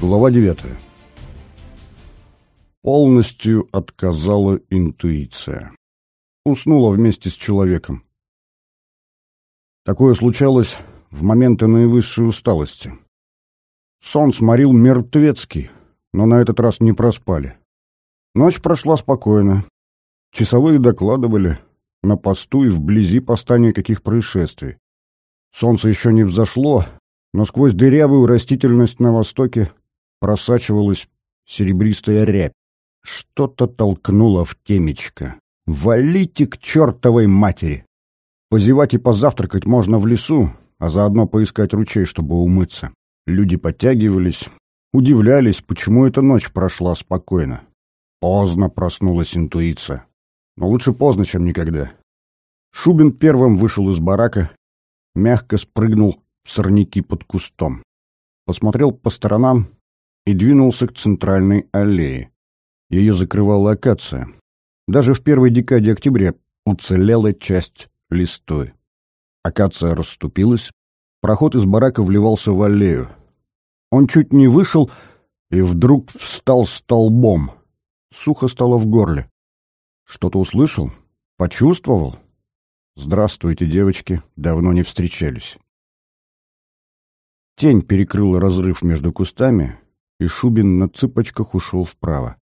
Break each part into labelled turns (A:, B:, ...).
A: Глава 9. Полностью отказала интуиция. Уснула вместе с человеком. Такое случалось в моменты наивысшей усталости. Сон сморил мертвецкий, но на этот раз не проспали. Ночь прошла спокойно. Часовые докладывали, на посту и вблизи поста никаких происшествий. Солнце еще не взошло, но сквозь дырявую растительность на востоке просачивалась серебристая рябь. Что-то толкнуло в темечко. «Валите к чертовой матери!» Позевать и позавтракать можно в лесу, а заодно поискать ручей, чтобы умыться. Люди подтягивались, удивлялись, почему эта ночь прошла спокойно. Поздно проснулась интуиция. Но лучше поздно, чем никогда. Шубин первым вышел из барака, мягко спрыгнул в сорняки под кустом. Посмотрел по сторонам и двинулся к центральной аллее. Ее закрывала акация. Даже в первой декаде октября уцелела часть листой. Акация расступилась, проход из барака вливался в аллею. Он чуть не вышел и вдруг встал столбом. Сухо стало в горле. Что-то услышал? Почувствовал? Здравствуйте, девочки, давно не встречались. Тень перекрыла разрыв между кустами, и Шубин на цыпочках ушел вправо.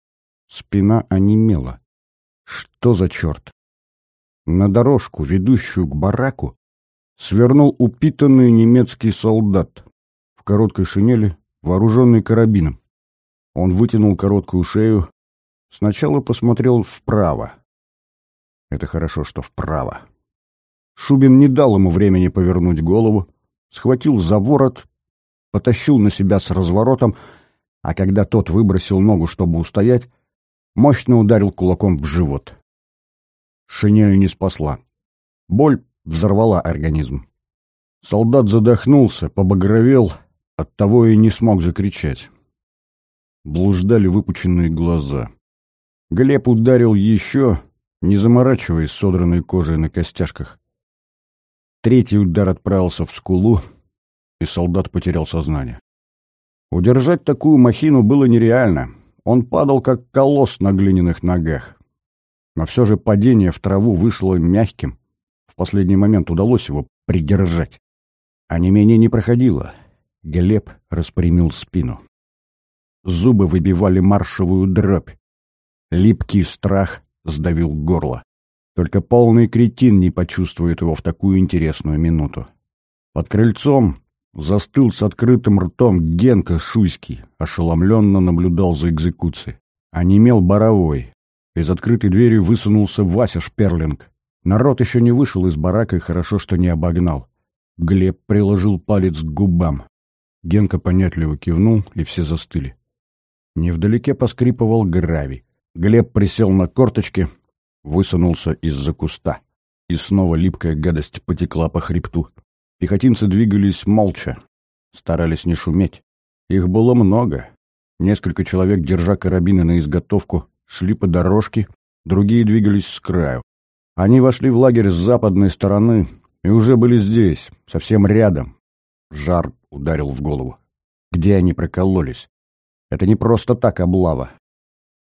A: Спина онемела. Что за черт? На дорожку, ведущую к бараку, свернул упитанный немецкий солдат в короткой шинели, вооруженный карабином. Он вытянул короткую шею, сначала посмотрел вправо. Это хорошо, что вправо. Шубин не дал ему времени повернуть голову, схватил за ворот, потащил на себя с разворотом, а когда тот выбросил ногу, чтобы устоять, мощно ударил кулаком в живот. Шинель не спасла. Боль взорвала организм. Солдат задохнулся, побагровел, оттого и не смог закричать. Блуждали выпученные глаза. Глеб ударил еще, не заморачиваясь содранной кожей на костяшках. Третий удар отправился в скулу, и солдат потерял сознание. Удержать такую махину было нереально. Он падал, как колосс на глиняных ногах. Но все же падение в траву вышло мягким. В последний момент удалось его придержать. А не менее не проходило. Глеб распрямил спину. Зубы выбивали маршевую дробь. Липкий страх сдавил горло. Только полный кретин не почувствует его в такую интересную минуту. Под крыльцом застыл с открытым ртом Генка Шуйский, ошеломленно наблюдал за экзекуцией. Онемел Боровой. Из открытой двери высунулся Вася Шперлинг. Народ еще не вышел из барака, и хорошо, что не обогнал. Глеб приложил палец к губам. Генка понятливо кивнул, и все застыли. Невдалеке поскрипывал гравий. Глеб присел на корточки, высунулся из-за куста. И снова липкая гадость потекла по хребту. Пехотинцы двигались молча, старались не шуметь. Их было много. Несколько человек, держа карабины на изготовку, шли по дорожке, другие двигались с краю. Они вошли в лагерь с западной стороны и уже были здесь, совсем рядом. Жар ударил в голову. Где они прокололись? Это не просто так облава.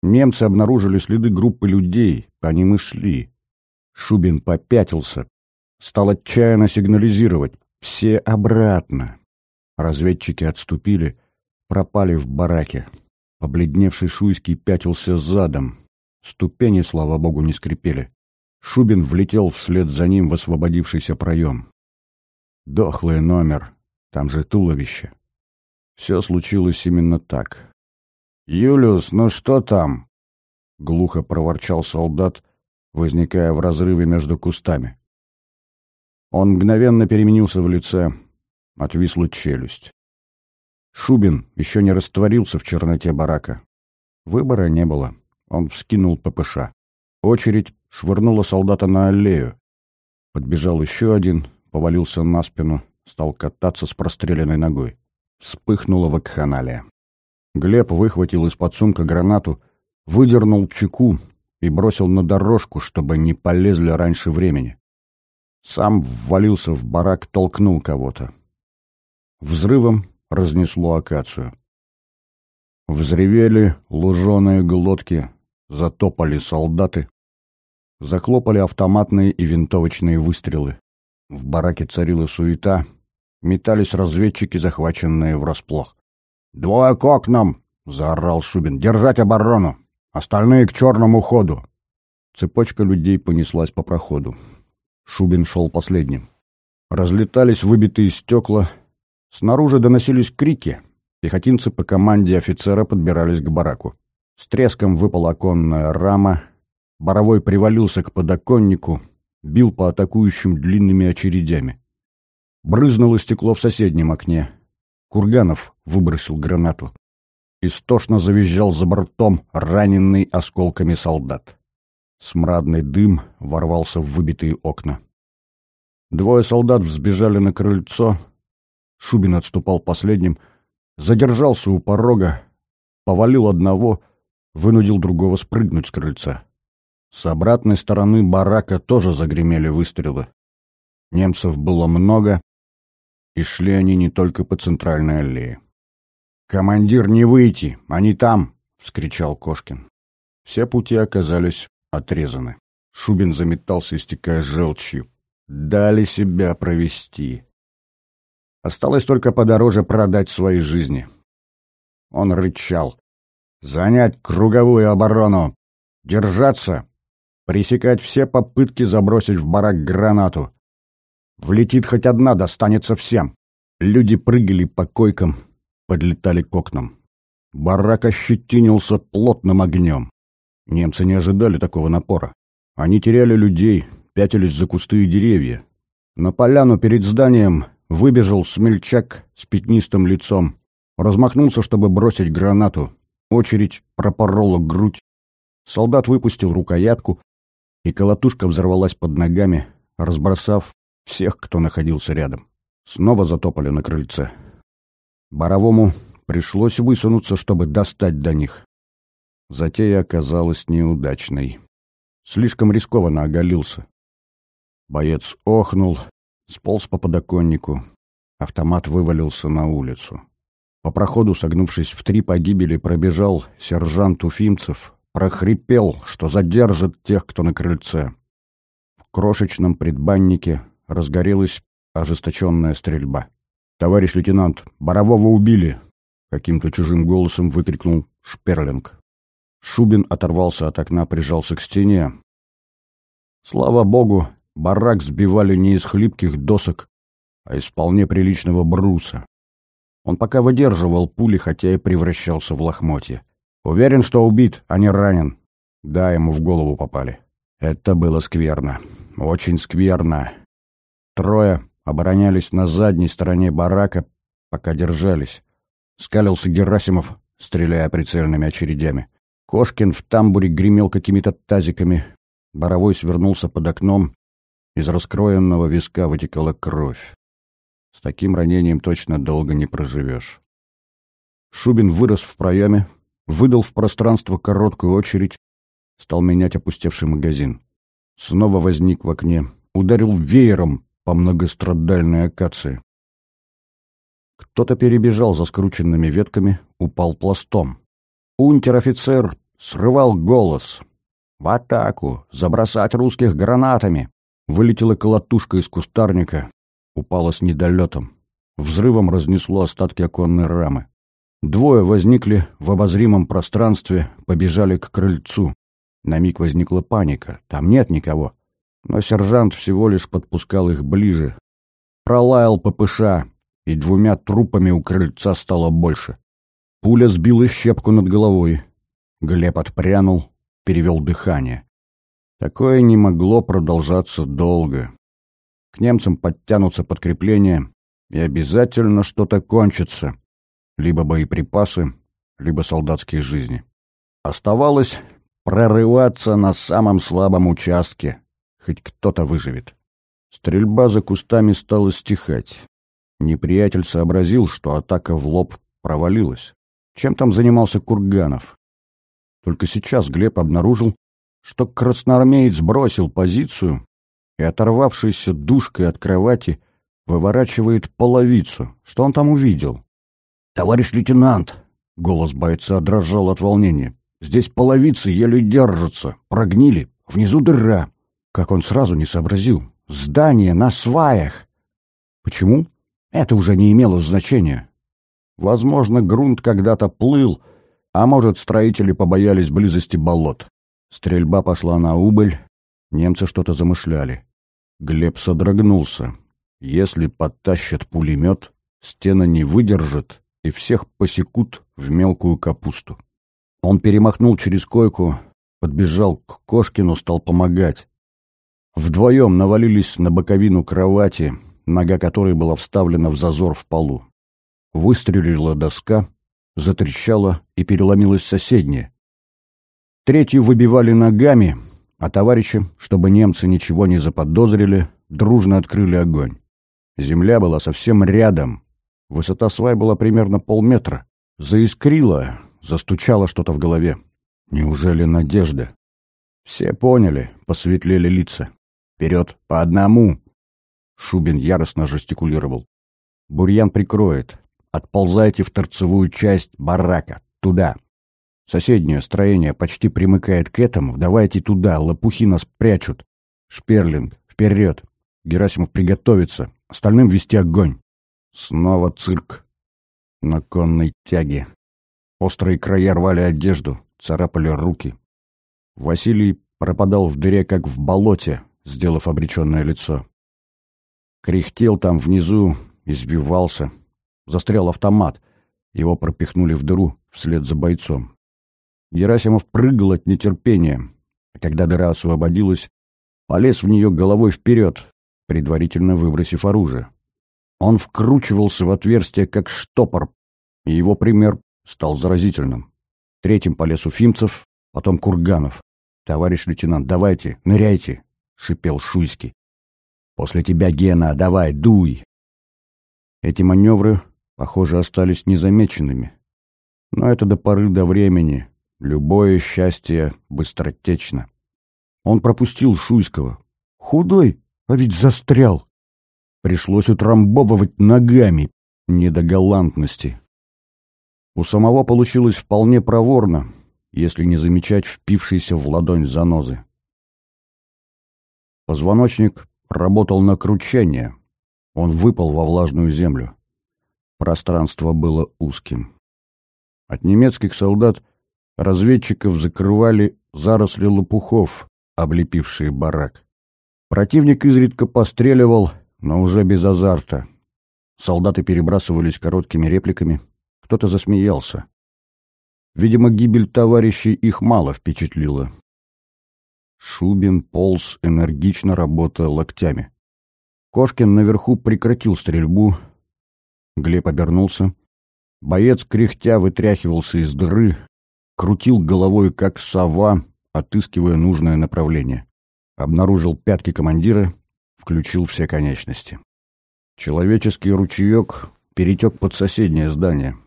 A: Немцы обнаружили следы группы людей, по ним и шли. Шубин попятился, стал отчаянно сигнализировать. Все обратно. Разведчики отступили, пропали в бараке. Побледневший Шуйский пятился задом. Ступени, слава богу, не скрипели. Шубин влетел вслед за ним в освободившийся проем. Дохлый номер, там же туловище. Все случилось именно так. «Юлиус, ну что там?» — глухо проворчал солдат, возникая в разрыве между кустами. Он мгновенно переменился в лице, отвисла челюсть. Шубин еще не растворился в черноте барака. Выбора не было. Он вскинул ППШ. Очередь швырнула солдата на аллею. Подбежал еще один, повалился на спину, стал кататься с простреленной ногой. Вспыхнула вакханалия. Глеб выхватил из-под сумка гранату, выдернул чеку и бросил на дорожку, чтобы не полезли раньше времени. Сам ввалился в барак, толкнул кого-то. Взрывом разнесло акацию. Взревели луженые глотки, затопали солдаты, захлопали автоматные и винтовочные выстрелы. В бараке царила суета, метались разведчики, захваченные врасплох. «Двое к окнам!» — заорал Шубин. «Держать оборону! Остальные к черному ходу!» Цепочка людей понеслась по проходу. Шубин шел последним. Разлетались выбитые стекла. Снаружи доносились крики. Пехотинцы по команде офицера подбирались к бараку. С треском выпала оконная рама. Боровой привалился к подоконнику, бил по атакующим длинными очередями. Брызнуло стекло в соседнем окне. Курганов выбросил гранату. Истошно завизжал за бортом раненый осколками солдат. Смрадный дым ворвался в выбитые окна. Двое солдат взбежали на крыльцо. Шубин отступал последним. Задержался у порога, повалил одного, вынудил другого спрыгнуть с крыльца. С обратной стороны барака тоже загремели выстрелы. Немцев было много, и шли они не только по центральной аллее. «Командир, не выйти! Они там!» — вскричал Кошкин. Все пути оказались отрезаны. Шубин заметался, истекая желчью. Дали себя провести. Осталось только подороже продать свои жизни. Он рычал. «Занять круговую оборону! Держаться! Пресекать все попытки забросить в барак гранату! Влетит хоть одна, достанется всем!» Люди прыгали по койкам, подлетали к окнам. Барак ощетинился плотным огнем. Немцы не ожидали такого напора. Они теряли людей, пятились за кусты и деревья. На поляну перед зданием выбежал смельчак с пятнистым лицом. Размахнулся, чтобы бросить гранату. Очередь пропорола грудь. Солдат выпустил рукоятку, и колотушка взорвалась под ногами, разбросав всех, кто находился рядом. Снова затопали на крыльце. Боровому пришлось высунуться, чтобы достать до них. Затея оказалась неудачной. Слишком рискованно оголился. Боец охнул, сполз по подоконнику. Автомат вывалился на улицу. По проходу, согнувшись в три погибели, пробежал сержант Уфимцев, прохрипел, что задержит тех, кто на крыльце. В крошечном предбаннике разгорелась ожесточенная стрельба. «Товарищ лейтенант, Борового убили!» — каким-то чужим голосом выкрикнул Шперлинг. Шубин оторвался от окна, прижался к стене. Слава богу, барак сбивали не из хлипких досок, а из вполне приличного бруса. Он пока выдерживал пули, хотя и превращался в лохмотье. Уверен, что убит, а не ранен. Да, ему в голову попали. Это было скверно. Очень скверно. Трое оборонялись на задней стороне барака, пока держались. Скалился Герасимов, стреляя прицельными очередями. Кошкин в тамбуре гремел какими-то тазиками. Боровой свернулся под окном. Из раскроенного виска вытекала кровь. С таким ранением точно долго не проживешь. Шубин вырос в проеме, выдал в пространство короткую очередь, стал менять опустевший магазин. Снова возник в окне, ударил веером по многострадальной акации. Кто-то перебежал за скрученными ветками, упал пластом. Унтер-офицер срывал голос. «В атаку! Забросать русских гранатами!» Вылетела колотушка из кустарника, упала с недолетом. Взрывом разнесло остатки оконной рамы. Двое возникли в обозримом пространстве, побежали к крыльцу. На миг возникла паника. Там нет никого. Но сержант всего лишь подпускал их ближе. Пролаял ППШ, и двумя трупами у крыльца стало больше. Пуля сбила щепку над головой. Глеб отпрянул, перевел дыхание. Такое не могло продолжаться долго. К немцам подтянутся подкрепления, и обязательно что-то кончится. Либо боеприпасы, либо солдатские жизни. Оставалось прорываться на самом слабом участке. Хоть кто-то выживет. Стрельба за кустами стала стихать. Неприятель сообразил, что атака в лоб провалилась. Чем там занимался Курганов? Только сейчас Глеб обнаружил, что красноармеец бросил позицию и, оторвавшийся душкой от кровати, выворачивает половицу. Что он там увидел? — Товарищ лейтенант! Голос бойца дрожал от волнения. «Здесь половицы еле держатся, прогнили, внизу дыра». Как он сразу не сообразил. «Здание на сваях!» Почему? Это уже не имело значения. Возможно, грунт когда-то плыл, а может, строители побоялись близости болот. Стрельба пошла на убыль, немцы что-то замышляли. Глеб содрогнулся. Если подтащат пулемет, стена не выдержит, и всех посекут в мелкую капусту. Он перемахнул через койку, подбежал к Кошкину, стал помогать. Вдвоем навалились на боковину кровати, нога которой была вставлена в зазор в полу. Выстрелила доска, затрещала и переломилась соседняя. Третью выбивали ногами, а товарищи, чтобы немцы ничего не заподозрили, дружно открыли огонь. Земля была совсем рядом. Высота свай была примерно полметра. Заискрило, застучало что-то в голове. Неужели надежда? Все поняли, посветлели лица. «Вперед, по одному!» Шубин яростно жестикулировал. «Бурьян прикроет. Отползайте в торцевую часть барака. Туда. Соседнее строение почти примыкает к этому. Давайте туда. Лопухи нас прячут. Шперлинг. Вперед. Герасимов приготовиться. Остальным вести огонь. Снова цирк. На конной тяге. Острые края рвали одежду, царапали руки. Василий пропадал в дыре, как в болоте, сделав обреченное лицо. Кряхтел там внизу, избивался. Застрял автомат. Его пропихнули в дыру вслед за бойцом. Герасимов прыгал от нетерпения, а когда дыра освободилась, полез в нее головой вперед, предварительно выбросив оружие. Он вкручивался в отверстие, как штопор, и его пример стал заразительным. Третьим полез Уфимцев, потом Курганов. «Товарищ лейтенант, давайте, ныряйте!» — шипел Шуйский. После тебя, Гена, давай, дуй!» Эти маневры, похоже, остались незамеченными. Но это до поры до времени. Любое счастье быстротечно. Он пропустил Шуйского. Худой, а ведь застрял. Пришлось утрамбовывать ногами. Не до галантности. У самого получилось вполне проворно, если не замечать впившейся в ладонь занозы. Позвоночник работал на кручение. Он выпал во влажную землю. Пространство было узким. От немецких солдат разведчиков закрывали заросли лопухов, облепившие барак. Противник изредка постреливал, но уже без азарта. Солдаты перебрасывались короткими репликами. Кто-то засмеялся. Видимо, гибель товарищей их мало впечатлила. Шубин полз, энергично работая локтями. Кошкин наверху прекратил стрельбу. Глеб обернулся. Боец, кряхтя, вытряхивался из дыры, крутил головой, как сова, отыскивая нужное направление. Обнаружил пятки командира, включил все конечности. Человеческий ручеек перетек под соседнее здание.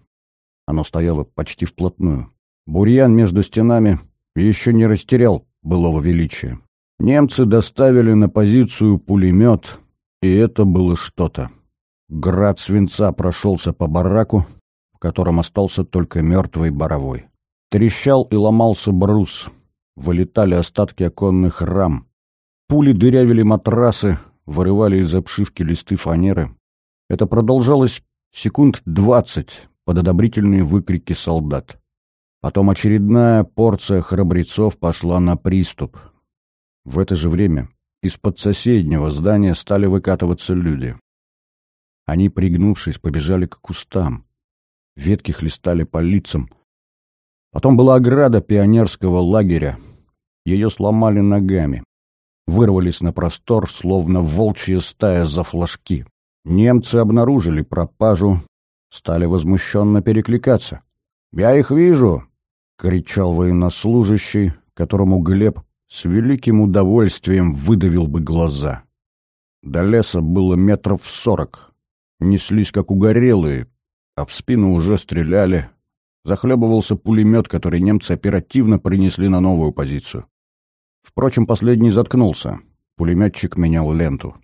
A: Оно стояло почти вплотную. Бурьян между стенами еще не растерял былого величия. Немцы доставили на позицию пулемет, и это было что-то. Град свинца прошелся по бараку, в котором остался только мертвый боровой. Трещал и ломался брус, вылетали остатки оконных рам. Пули дырявили матрасы, вырывали из обшивки листы фанеры. Это продолжалось секунд двадцать под одобрительные выкрики солдат. Потом очередная порция храбрецов пошла на приступ. В это же время из-под соседнего здания стали выкатываться люди. Они, пригнувшись, побежали к кустам. Ветки хлестали по лицам. Потом была ограда пионерского лагеря. Ее сломали ногами. Вырвались на простор, словно волчья стая за флажки. Немцы обнаружили пропажу, стали возмущенно перекликаться. «Я их вижу! — кричал военнослужащий, которому Глеб с великим удовольствием выдавил бы глаза. До леса было метров сорок. Неслись, как угорелые, а в спину уже стреляли. Захлебывался пулемет, который немцы оперативно принесли на новую позицию. Впрочем, последний заткнулся. Пулеметчик менял ленту.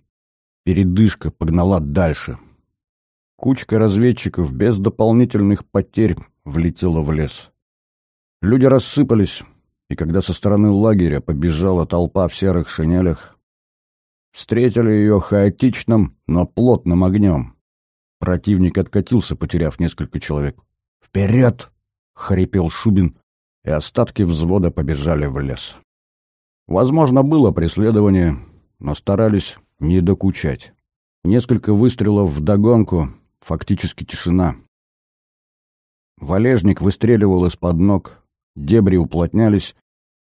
A: Передышка погнала дальше. Кучка разведчиков без дополнительных потерь влетела в лес. Люди рассыпались, и когда со стороны лагеря побежала толпа в серых шинелях, встретили ее хаотичным, но плотным огнем. Противник откатился, потеряв несколько человек. «Вперед!» — хрипел Шубин, и остатки взвода побежали в лес. Возможно, было преследование, но старались не докучать. Несколько выстрелов в догонку, фактически тишина. Валежник выстреливал из-под ног, дебри уплотнялись,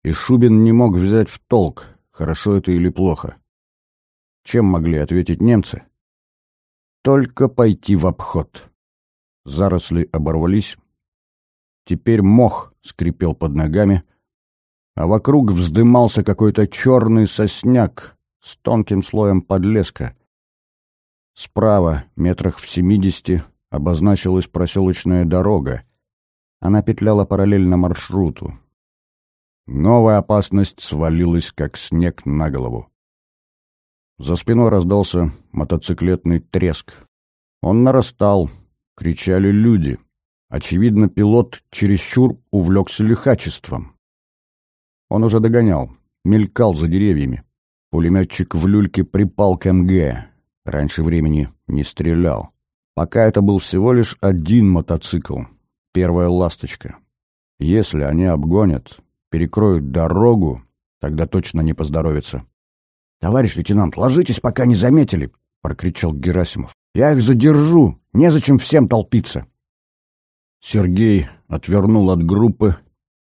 A: и Шубин не мог взять в толк, хорошо это или плохо. Чем могли ответить немцы? Только пойти в обход. Заросли оборвались. Теперь мох скрипел под ногами, а вокруг вздымался какой-то черный сосняк с тонким слоем подлеска. Справа, метрах в семидесяти, обозначилась проселочная дорога. Она петляла параллельно маршруту. Новая опасность свалилась, как снег на голову. За спиной раздался мотоциклетный треск. Он нарастал, кричали люди. Очевидно, пилот чересчур увлекся лихачеством. Он уже догонял, мелькал за деревьями. Пулеметчик в люльке припал к МГ. Раньше времени не стрелял. Пока это был всего лишь один мотоцикл. Первая ласточка. Если они обгонят, перекроют дорогу, тогда точно не поздоровится. «Товарищ лейтенант, ложитесь, пока не заметили!» — прокричал Герасимов. «Я их задержу! Незачем всем толпиться!» Сергей отвернул от группы,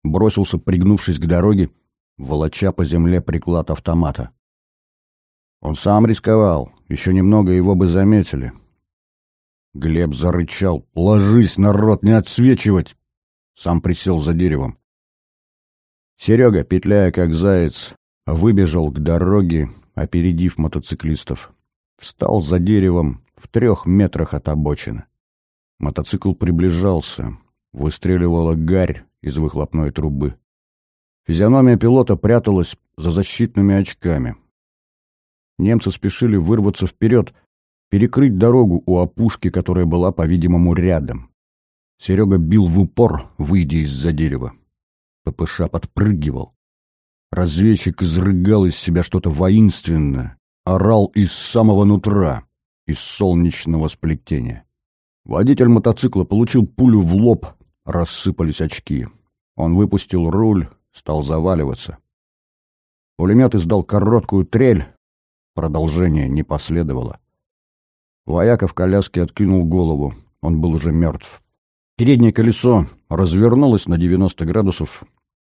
A: бросился, пригнувшись к дороге, волоча по земле приклад автомата. Он сам рисковал, еще немного его бы заметили. Глеб зарычал. «Ложись, народ, не отсвечивать!» Сам присел за деревом. Серега, петляя как заяц, выбежал к дороге, опередив мотоциклистов. Встал за деревом в трех метрах от обочины. Мотоцикл приближался. Выстреливала гарь из выхлопной трубы. Физиономия пилота пряталась за защитными очками. Немцы спешили вырваться вперед, перекрыть дорогу у опушки, которая была, по-видимому, рядом. Серега бил в упор, выйдя из-за дерева. ППШ подпрыгивал. Разведчик изрыгал из себя что-то воинственное, орал из самого нутра, из солнечного сплетения. Водитель мотоцикла получил пулю в лоб, рассыпались очки. Он выпустил руль, стал заваливаться. Пулемет издал короткую трель, продолжение не последовало. Вояка в коляске откинул голову, он был уже мертв. Переднее колесо развернулось на 90 градусов,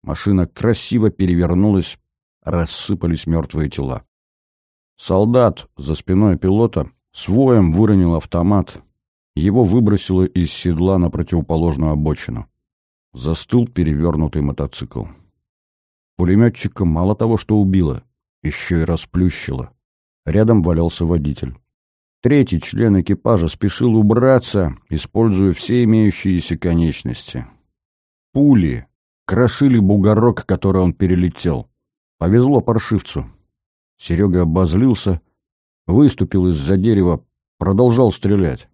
A: машина красиво перевернулась, рассыпались мертвые тела. Солдат за спиной пилота с воем выронил автомат, его выбросило из седла на противоположную обочину. Застыл перевернутый мотоцикл. Пулеметчика мало того, что убило, еще и расплющило. Рядом валялся водитель. Третий член экипажа спешил убраться, используя все имеющиеся конечности. Пули крошили бугорок, который он перелетел. Повезло паршивцу. Серега обозлился, выступил из-за дерева, продолжал стрелять.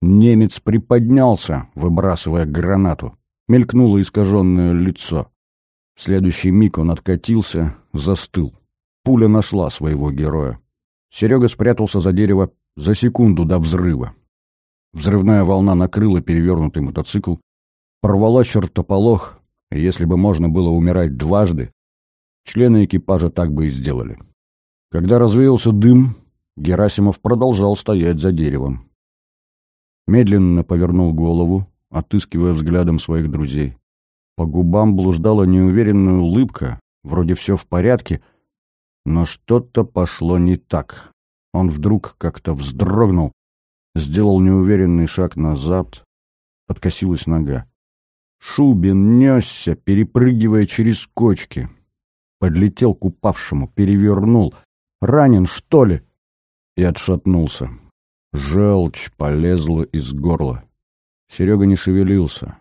A: Немец приподнялся, выбрасывая гранату. Мелькнуло искаженное лицо. В следующий миг он откатился, застыл. Пуля нашла своего героя. Серега спрятался за дерево за секунду до взрыва. Взрывная волна накрыла перевернутый мотоцикл, порвала чертополох, если бы можно было умирать дважды, члены экипажа так бы и сделали. Когда развеялся дым, Герасимов продолжал стоять за деревом медленно повернул голову, отыскивая взглядом своих друзей. По губам блуждала неуверенная улыбка, вроде все в порядке, но что-то пошло не так. Он вдруг как-то вздрогнул, сделал неуверенный шаг назад, подкосилась нога. Шубин несся, перепрыгивая через кочки. Подлетел к упавшему, перевернул. «Ранен, что ли?» И отшатнулся. Желчь полезла из горла. Серега не шевелился.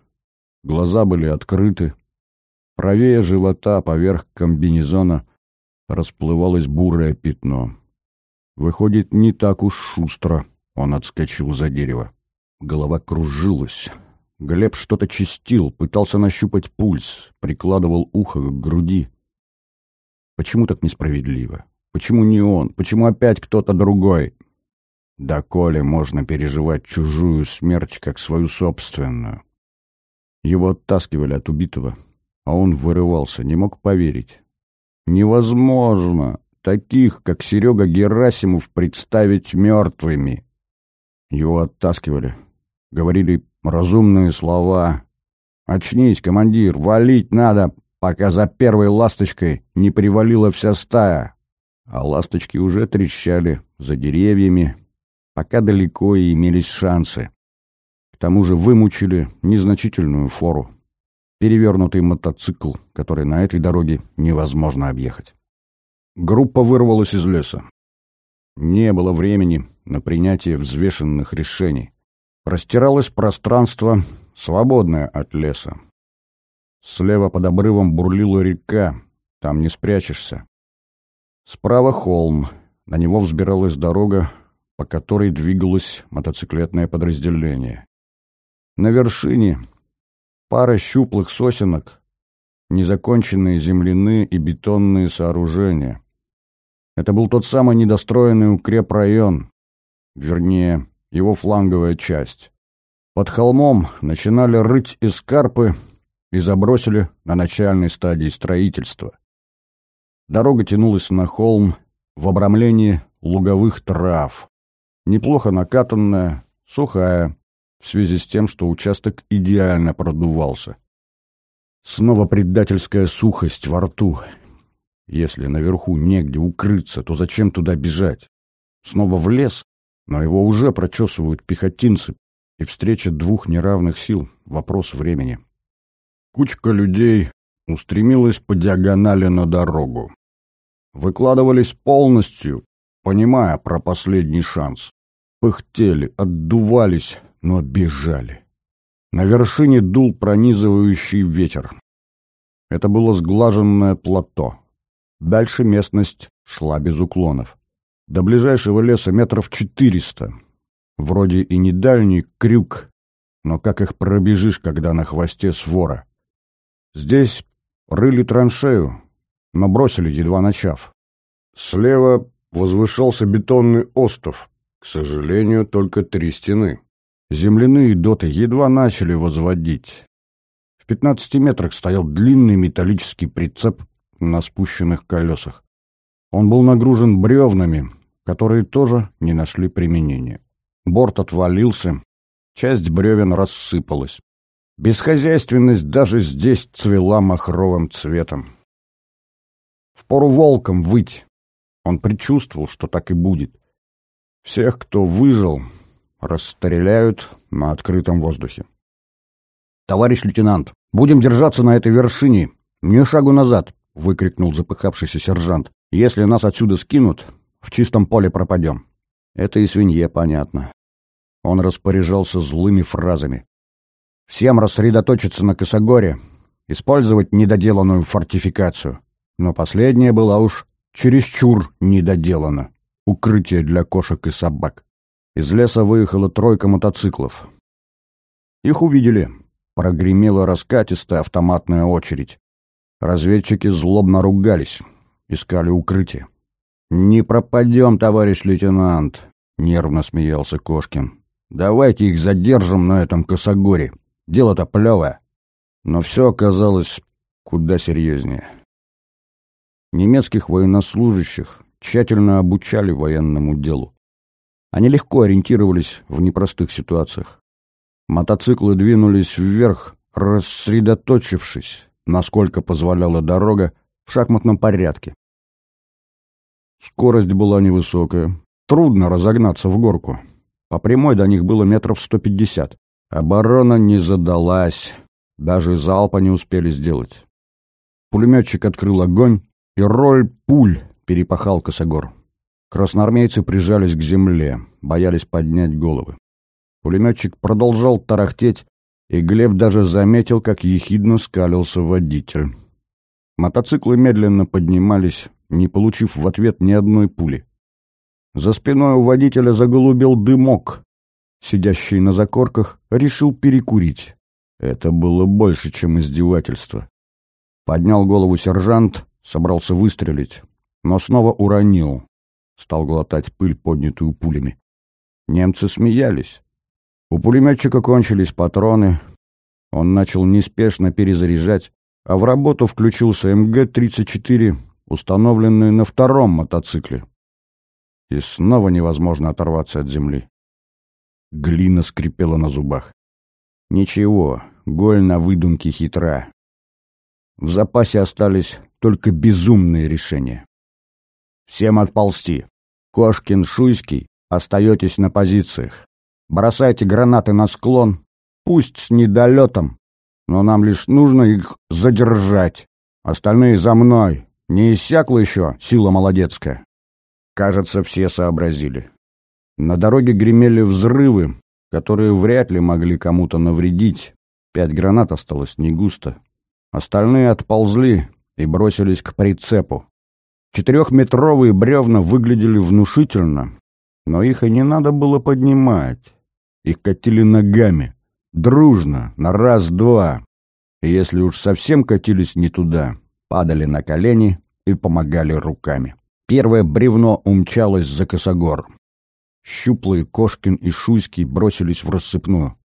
A: Глаза были открыты. Правее живота, поверх комбинезона, расплывалось бурое пятно. Выходит, не так уж шустро он отскочил за дерево. Голова кружилась. Глеб что-то чистил, пытался нащупать пульс, прикладывал ухо к груди. Почему так несправедливо? Почему не он? Почему опять кто-то другой? Да коли можно переживать чужую смерть, как свою собственную. Его оттаскивали от убитого, а он вырывался, не мог поверить. Невозможно таких, как Серега Герасимов, представить мертвыми. Его оттаскивали, говорили разумные слова. «Очнись, командир, валить надо, пока за первой ласточкой не привалила вся стая». А ласточки уже трещали за деревьями, пока далеко и имелись шансы. К тому же вымучили незначительную фору. Перевернутый мотоцикл, который на этой дороге невозможно объехать. Группа вырвалась из леса. Не было времени на принятие взвешенных решений. Простиралось пространство, свободное от леса. Слева под обрывом бурлила река, там не спрячешься. Справа холм, на него взбиралась дорога, по которой двигалось мотоциклетное подразделение. На вершине пара щуплых сосенок, незаконченные земляные и бетонные сооружения. Это был тот самый недостроенный укрепрайон, вернее, его фланговая часть. Под холмом начинали рыть эскарпы и забросили на начальной стадии строительства. Дорога тянулась на холм в обрамлении луговых трав. Неплохо накатанная, сухая, в связи с тем, что участок идеально продувался. Снова предательская сухость во рту. Если наверху негде укрыться, то зачем туда бежать? Снова в лес? Но его уже прочесывают пехотинцы, и встреча двух неравных сил — вопрос времени. Кучка людей устремилась по диагонали на дорогу. Выкладывались полностью, понимая про последний шанс. Пыхтели, отдувались, но бежали. На вершине дул пронизывающий ветер. Это было сглаженное плато. Дальше местность шла без уклонов. До ближайшего леса метров четыреста. Вроде и не дальний крюк, но как их пробежишь, когда на хвосте свора? Здесь рыли траншею, но бросили, едва начав. Слева возвышался бетонный остов, к сожалению, только три стены. Земляные доты едва начали возводить. В пятнадцати метрах стоял длинный металлический прицеп на спущенных колесах. Он был нагружен бревнами, которые тоже не нашли применения. Борт отвалился, часть бревен рассыпалась. Бесхозяйственность даже здесь цвела махровым цветом. Впору волком выть. Он предчувствовал, что так и будет. Всех, кто выжил, расстреляют на открытом воздухе. «Товарищ лейтенант, будем держаться на этой вершине. Ни шагу назад!» — выкрикнул запыхавшийся сержант. «Если нас отсюда скинут, в чистом поле пропадем. Это и свинье понятно. Он распоряжался злыми фразами. Всем рассредоточиться на Косогоре, использовать недоделанную фортификацию. Но последняя была уж чересчур недоделана. Укрытие для кошек и собак. Из леса выехала тройка мотоциклов. Их увидели. Прогремела раскатистая автоматная очередь. Разведчики злобно ругались, искали укрытие. «Не пропадем, товарищ лейтенант», — нервно смеялся Кошкин. «Давайте их задержим на этом косогоре. Дело-то плевое». Но все оказалось куда серьезнее. Немецких военнослужащих тщательно обучали военному делу. Они легко ориентировались в непростых ситуациях. Мотоциклы двинулись вверх, рассредоточившись, насколько позволяла дорога, в шахматном порядке. Скорость была невысокая. Трудно разогнаться в горку. По прямой до них было метров сто пятьдесят. Оборона не задалась. Даже залпа не успели сделать. Пулеметчик открыл огонь, и роль пуль перепахал косогор. Красноармейцы прижались к земле, боялись поднять головы. Пулеметчик продолжал тарахтеть, и Глеб даже заметил, как ехидно скалился водитель. Мотоциклы медленно поднимались не получив в ответ ни одной пули. За спиной у водителя заголубел дымок. Сидящий на закорках решил перекурить. Это было больше, чем издевательство. Поднял голову сержант, собрался выстрелить, но снова уронил. Стал глотать пыль, поднятую пулями. Немцы смеялись. У пулеметчика кончились патроны. Он начал неспешно перезаряжать, а в работу включился МГ-34, установленный на втором мотоцикле. И снова невозможно оторваться от земли. Глина скрипела на зубах. Ничего, голь на выдумке хитра. В запасе остались только безумные решения. Всем отползти. Кошкин, Шуйский, остаетесь на позициях. Бросайте гранаты на склон, пусть с недолетом, но нам лишь нужно их задержать. Остальные за мной. Не иссякла еще сила молодецкая. Кажется, все сообразили. На дороге гремели взрывы, которые вряд ли могли кому-то навредить. Пять гранат осталось не густо. Остальные отползли и бросились к прицепу. Четырехметровые бревна выглядели внушительно, но их и не надо было поднимать. Их катили ногами, дружно, на раз-два. И если уж совсем катились не туда, падали на колени и помогали руками. Первое бревно умчалось за косогор. Щуплые Кошкин и Шуйский бросились в рассыпную.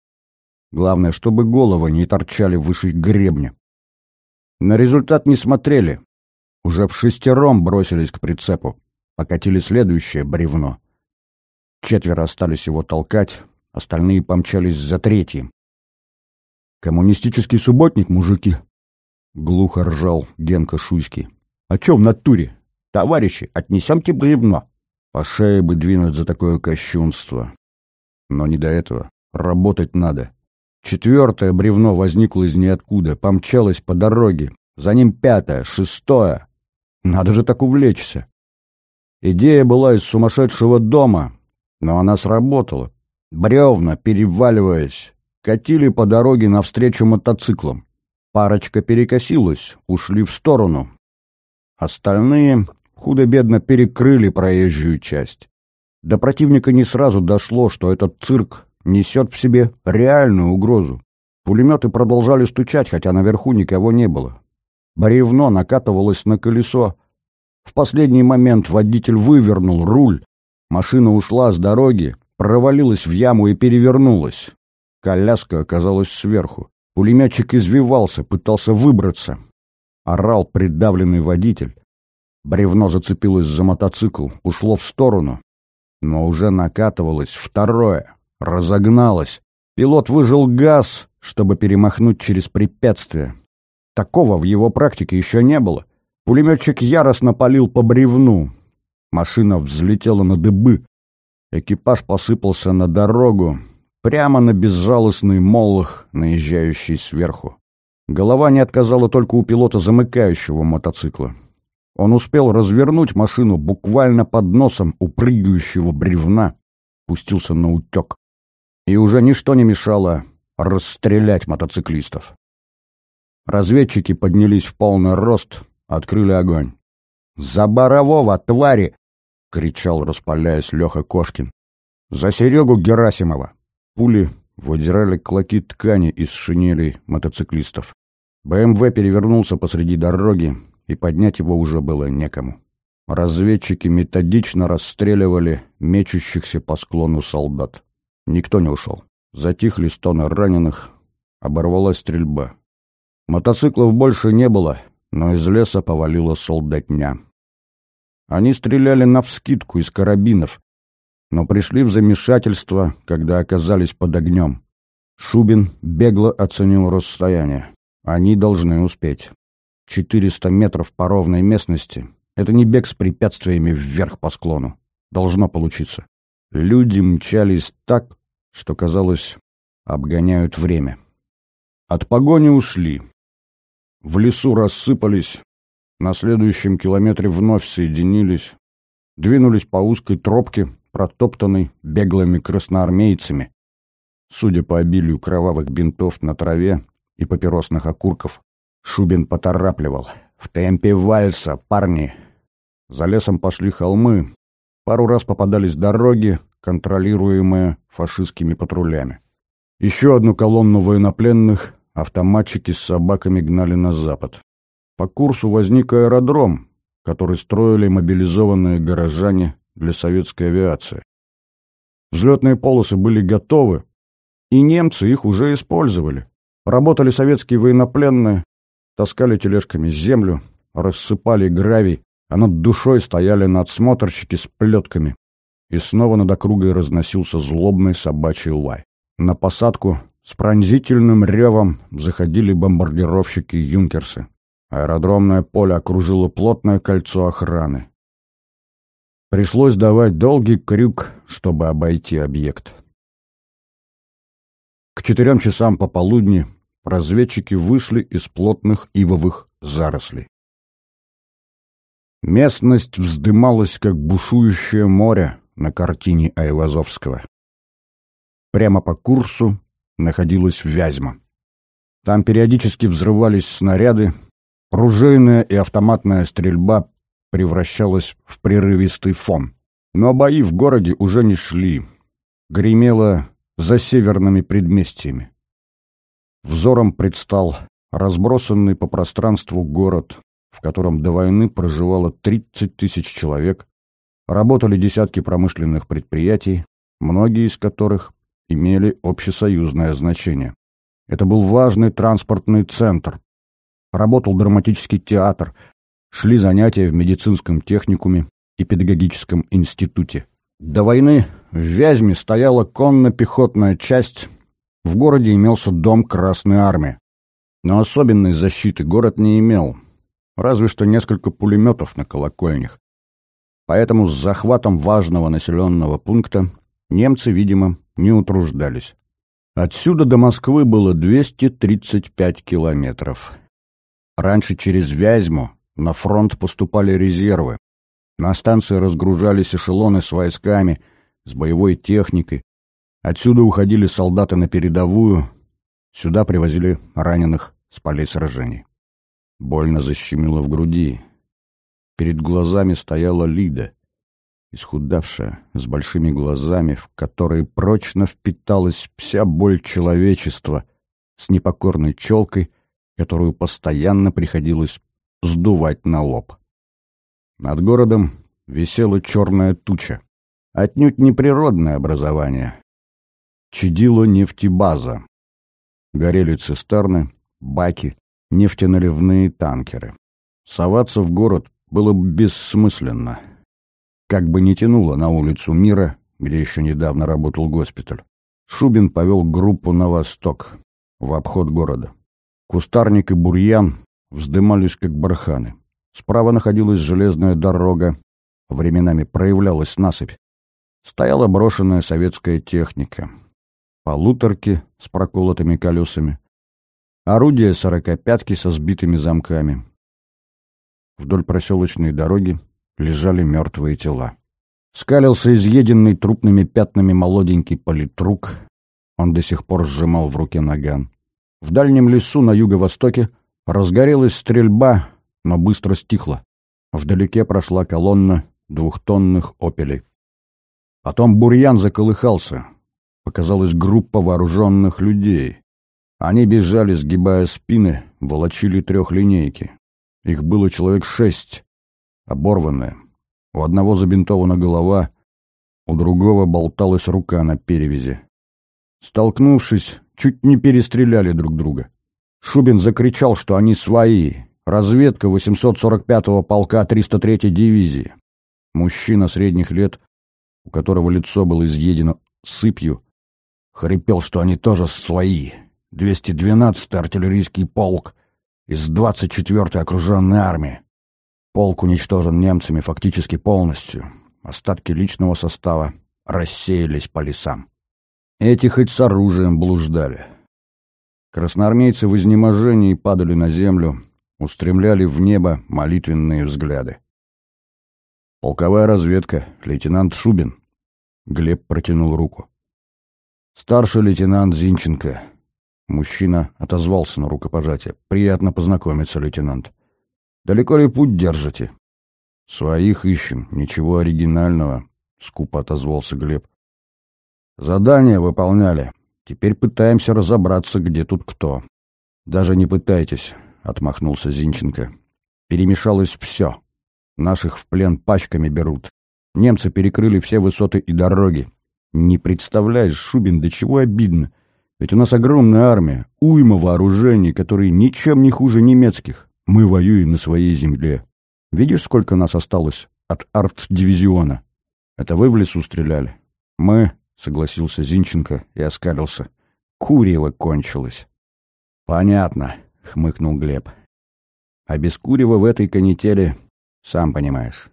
A: Главное, чтобы головы не торчали выше гребня. На результат не смотрели. Уже в шестером бросились к прицепу. Покатили следующее бревно. Четверо остались его толкать, остальные помчались за третьим. «Коммунистический субботник, мужики!» — глухо ржал Генка Шуйский. «А чё в натуре? Товарищи, отнесемте бревно!» По шее бы двинуть за такое кощунство. Но не до этого. Работать надо. Четвертое бревно возникло из ниоткуда, помчалось по дороге. За ним пятое, шестое. Надо же так увлечься. Идея была из сумасшедшего дома, но она сработала. Бревна, переваливаясь, катили по дороге навстречу мотоциклам. Парочка перекосилась, ушли в сторону. Остальные худо-бедно перекрыли проезжую часть. До противника не сразу дошло, что этот цирк несет в себе реальную угрозу. Пулеметы продолжали стучать, хотя наверху никого не было. Бревно накатывалось на колесо. В последний момент водитель вывернул руль. Машина ушла с дороги, провалилась в яму и перевернулась. Коляска оказалась сверху. Пулеметчик извивался, пытался выбраться. Орал придавленный водитель. Бревно зацепилось за мотоцикл, ушло в сторону. Но уже накатывалось второе, разогналось. Пилот выжил газ, чтобы перемахнуть через препятствие. Такого в его практике еще не было. Пулеметчик яростно палил по бревну. Машина взлетела на дыбы. Экипаж посыпался на дорогу, прямо на безжалостный молох, наезжающий сверху. Голова не отказала только у пилота замыкающего мотоцикла. Он успел развернуть машину буквально под носом у прыгающего бревна, пустился на утек. И уже ничто не мешало расстрелять мотоциклистов. Разведчики поднялись в полный рост, открыли огонь. «За Борового, твари!» — кричал, распаляясь Леха Кошкин. «За Серегу Герасимова!» Пули выдирали клоки ткани из шинелей мотоциклистов. БМВ перевернулся посреди дороги, и поднять его уже было некому. Разведчики методично расстреливали мечущихся по склону солдат. Никто не ушел. Затихли стоны раненых, оборвалась стрельба. Мотоциклов больше не было, но из леса повалила солдатня. Они стреляли навскидку из карабинов, но пришли в замешательство, когда оказались под огнем. Шубин бегло оценил расстояние. Они должны успеть. 400 метров по ровной местности — это не бег с препятствиями вверх по склону. Должно получиться. Люди мчались так, что, казалось, обгоняют время. От погони ушли. В лесу рассыпались, на следующем километре вновь соединились, двинулись по узкой тропке, протоптанной беглыми красноармейцами. Судя по обилию кровавых бинтов на траве и папиросных окурков, Шубин поторапливал. «В темпе вальса, парни!» За лесом пошли холмы. Пару раз попадались дороги, контролируемые фашистскими патрулями. Еще одну колонну военнопленных автоматчики с собаками гнали на запад. По курсу возник аэродром, который строили мобилизованные горожане для советской авиации. Взлетные полосы были готовы, и немцы их уже использовали. Работали советские военнопленные, таскали тележками землю, рассыпали гравий, а над душой стояли надсмотрщики с плетками. И снова над округой разносился злобный собачий лай. На посадку с пронзительным ревом заходили бомбардировщики-юнкерсы. Аэродромное поле окружило плотное кольцо охраны. Пришлось давать долгий крюк, чтобы обойти объект. К четырем часам пополудни разведчики вышли из плотных ивовых зарослей. Местность вздымалась, как бушующее море на картине Айвазовского. Прямо по курсу находилась Вязьма. Там периодически взрывались снаряды, ружейная и автоматная стрельба превращалась в прерывистый фон. Но бои в городе уже не шли. Гремело за северными предместьями. Взором предстал разбросанный по пространству город, в котором до войны проживало 30 тысяч человек, работали десятки промышленных предприятий, многие из которых имели общесоюзное значение. Это был важный транспортный центр. Работал драматический театр, шли занятия в медицинском техникуме и педагогическом институте. До войны в Вязьме стояла конно-пехотная часть, в городе имелся дом Красной Армии. Но особенной защиты город не имел, разве что несколько пулеметов на колокольнях. Поэтому с захватом важного населенного пункта немцы, видимо, не утруждались. Отсюда до Москвы было 235 километров. Раньше через Вязьму на фронт поступали резервы. На станции разгружались эшелоны с войсками, с боевой техникой. Отсюда уходили солдаты на передовую, сюда привозили раненых с полей сражений. Больно защемило в груди. Перед глазами стояла Лида, исхудавшая, с большими глазами, в которые прочно впиталась вся боль человечества, с непокорной челкой, которую постоянно приходилось сдувать на лоб. Над городом висела черная туча. Отнюдь не природное образование. Чадила нефтебаза. Горели цистерны, баки, нефтеналивные танкеры. Соваться в город было бессмысленно. Как бы не тянуло на улицу мира, где еще недавно работал госпиталь. Шубин повел группу на восток, в обход города. Кустарник и бурьян вздымались, как барханы. Справа находилась железная дорога, временами проявлялась насыпь. Стояла брошенная советская техника. Полуторки с проколотыми колесами. Орудия сорокопятки со сбитыми замками. Вдоль проселочной дороги лежали мертвые тела. Скалился изъеденный трупными пятнами молоденький политрук. Он до сих пор сжимал в руке наган. В дальнем лесу на юго-востоке разгорелась стрельба, но быстро стихла. Вдалеке прошла колонна двухтонных опелей. Потом бурьян заколыхался. Показалась группа вооруженных людей. Они бежали, сгибая спины, волочили трехлинейки. Их было человек шесть, оборванные. У одного забинтована голова, у другого болталась рука на перевязи. Столкнувшись, чуть не перестреляли друг друга. Шубин закричал, что они свои. Разведка 845-го полка 303-й дивизии. Мужчина средних лет, у которого лицо было изъедено сыпью, хрипел, что они тоже свои. 212-й артиллерийский полк из 24-й окруженной армии. Полк уничтожен немцами фактически полностью. Остатки личного состава рассеялись по лесам. Эти хоть с оружием блуждали. Красноармейцы в изнеможении падали на землю, устремляли в небо молитвенные взгляды. «Полковая разведка, лейтенант Шубин». Глеб протянул руку. «Старший лейтенант Зинченко, Мужчина отозвался на рукопожатие. «Приятно познакомиться, лейтенант. Далеко ли путь держите?» «Своих ищем, ничего оригинального», — скупо отозвался Глеб. «Задание выполняли. Теперь пытаемся разобраться, где тут кто. «Даже не пытайтесь», — отмахнулся Зинченко. «Перемешалось все. Наших в плен пачками берут. Немцы перекрыли все высоты и дороги. Не представляешь, Шубин, до чего обидно. Ведь у нас огромная армия, уйма вооружений, которые ничем не хуже немецких. Мы воюем на своей земле. Видишь, сколько нас осталось от арт-дивизиона? Это вы в лесу стреляли? Мы, — согласился Зинченко и оскалился. Курево кончилось. Понятно, — хмыкнул Глеб. А без курева в этой канители, сам понимаешь.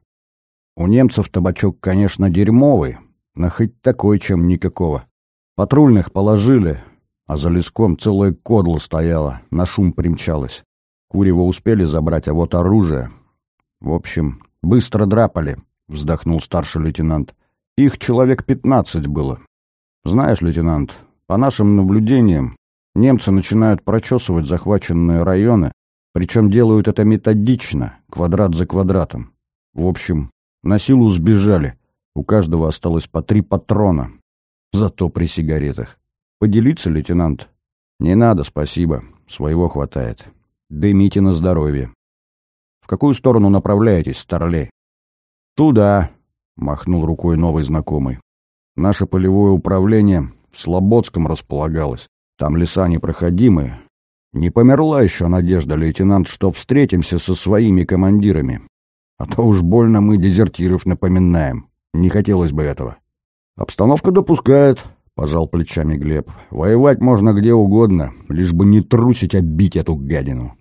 A: У немцев табачок, конечно, дерьмовый, но хоть такой, чем никакого. Патрульных положили, а за леском целое кодло стояло, на шум примчалось. Курево успели забрать, а вот оружие... В общем, быстро драпали, вздохнул старший лейтенант. Их человек пятнадцать было. Знаешь, лейтенант, по нашим наблюдениям, немцы начинают прочесывать захваченные районы, причем делают это методично, квадрат за квадратом. В общем, на силу сбежали. У каждого осталось по три патрона. Зато при сигаретах. Поделиться, лейтенант? Не надо, спасибо. Своего хватает. Дымите на здоровье. В какую сторону направляетесь, старлей? Туда, махнул рукой новый знакомый. Наше полевое управление в Слободском располагалось. Там леса непроходимые. Не померла еще надежда, лейтенант, что встретимся со своими командирами. А то уж больно мы дезертиров напоминаем. Не хотелось бы этого. Обстановка допускает, — пожал плечами Глеб. Воевать можно где угодно, лишь бы не трусить, а бить эту гадину.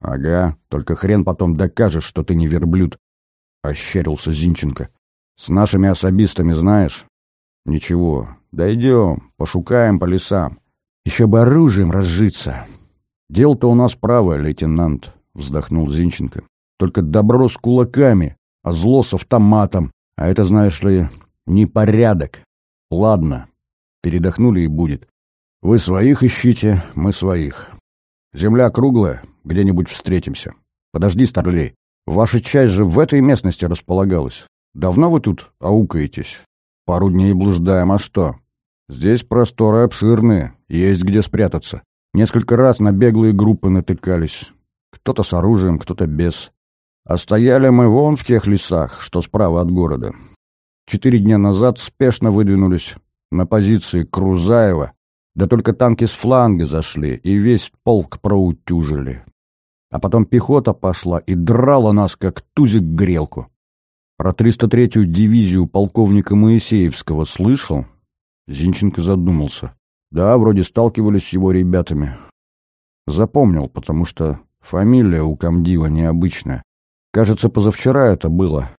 A: Ага, только хрен потом докажешь, что ты не верблюд, — ощерился Зинченко. С нашими особистами знаешь? Ничего, дойдем, пошукаем по лесам. Еще бы оружием разжиться. Дело-то у нас правое, лейтенант, — вздохнул Зинченко. Только добро с кулаками, а зло с автоматом. А это, знаешь ли, непорядок. Ладно, передохнули и будет. Вы своих ищите, мы своих. Земля круглая, где-нибудь встретимся. Подожди, старлей, ваша часть же в этой местности располагалась. Давно вы тут аукаетесь? Пару дней блуждаем, а что? Здесь просторы обширные, есть где спрятаться. Несколько раз на беглые группы натыкались. Кто-то с оружием, кто-то без. А стояли мы вон в тех лесах, что справа от города. Четыре дня назад спешно выдвинулись на позиции Крузаева, да только танки с фланга зашли и весь полк проутюжили. А потом пехота пошла и драла нас, как тузик грелку. Про 303-ю дивизию полковника Моисеевского слышал? Зинченко задумался. Да, вроде сталкивались с его ребятами. Запомнил, потому что фамилия у комдива необычная. Кажется, позавчера это было.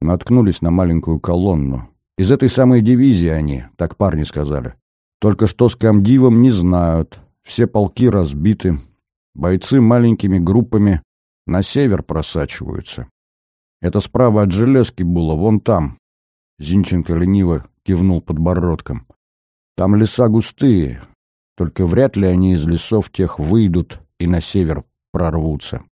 A: Наткнулись на маленькую колонну. Из этой самой дивизии они, так парни сказали. Только что с комдивом не знают. Все полки разбиты. Бойцы маленькими группами на север просачиваются. Это справа от железки было, вон там. Зинченко лениво кивнул подбородком. Там леса густые, только вряд ли они из лесов тех выйдут и на север прорвутся.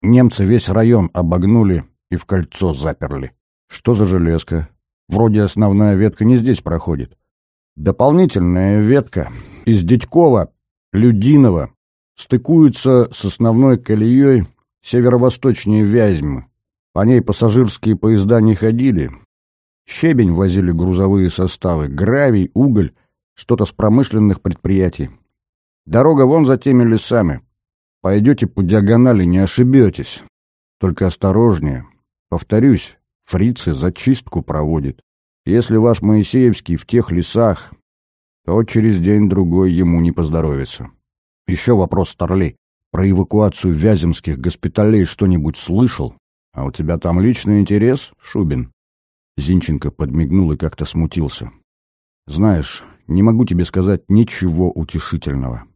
A: Немцы весь район обогнули и в кольцо заперли. Что за железка? Вроде основная ветка не здесь проходит. Дополнительная ветка из Дядькова, Людинова, стыкуется с основной колеей северо-восточнее Вязьмы. По ней пассажирские поезда не ходили. Щебень возили грузовые составы, гравий, уголь, что-то с промышленных предприятий. Дорога вон за теми лесами. Пойдете по диагонали, не ошибетесь. Только осторожнее. Повторюсь, фрицы зачистку проводят. Если ваш Моисеевский в тех лесах, то через день-другой ему не поздоровится. Еще вопрос, Старлей. Про эвакуацию вяземских госпиталей что-нибудь слышал? А у тебя там личный интерес, Шубин? Зинченко подмигнул и как-то смутился. Знаешь, не могу тебе сказать ничего утешительного.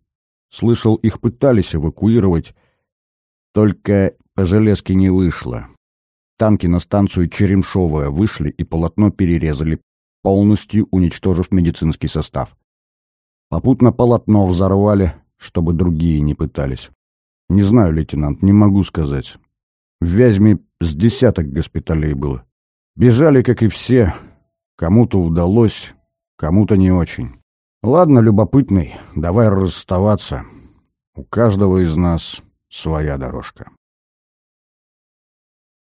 A: Слышал, их пытались эвакуировать, только по железке не вышло. Танки на станцию Черемшовая вышли и полотно перерезали, полностью уничтожив медицинский состав. Попутно полотно взорвали, чтобы другие не пытались. Не знаю, лейтенант, не могу сказать. В Вязьме с десяток госпиталей было. Бежали, как и все. Кому-то удалось, кому-то не очень. Ладно, любопытный, давай расставаться. У каждого из нас своя дорожка.